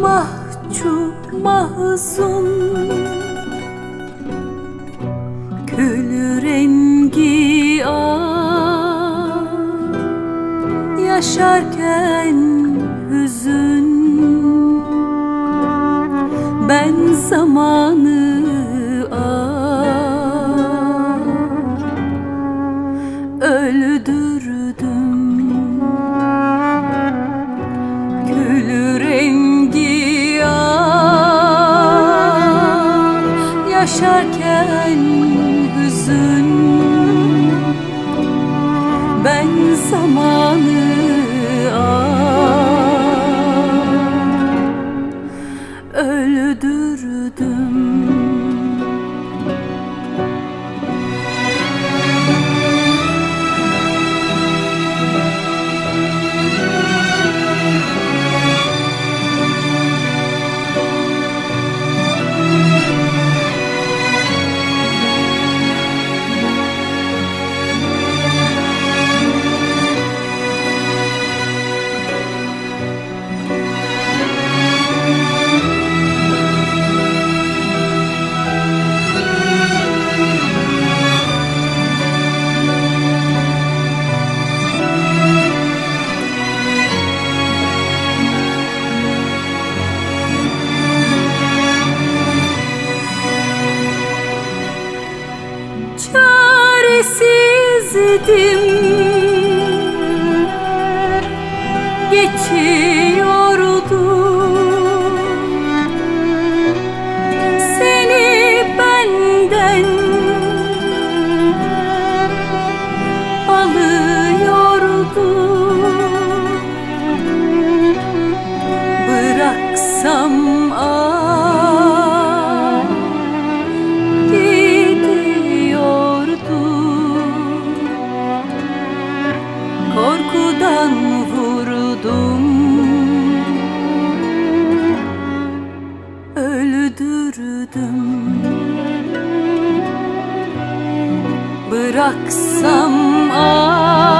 mahcup mahzun. Kül rengi al Yaşarken hüzün. Ben zamanı geçerken bekliyordum Seni benden alıyordum Bıraksam bıraksam ah,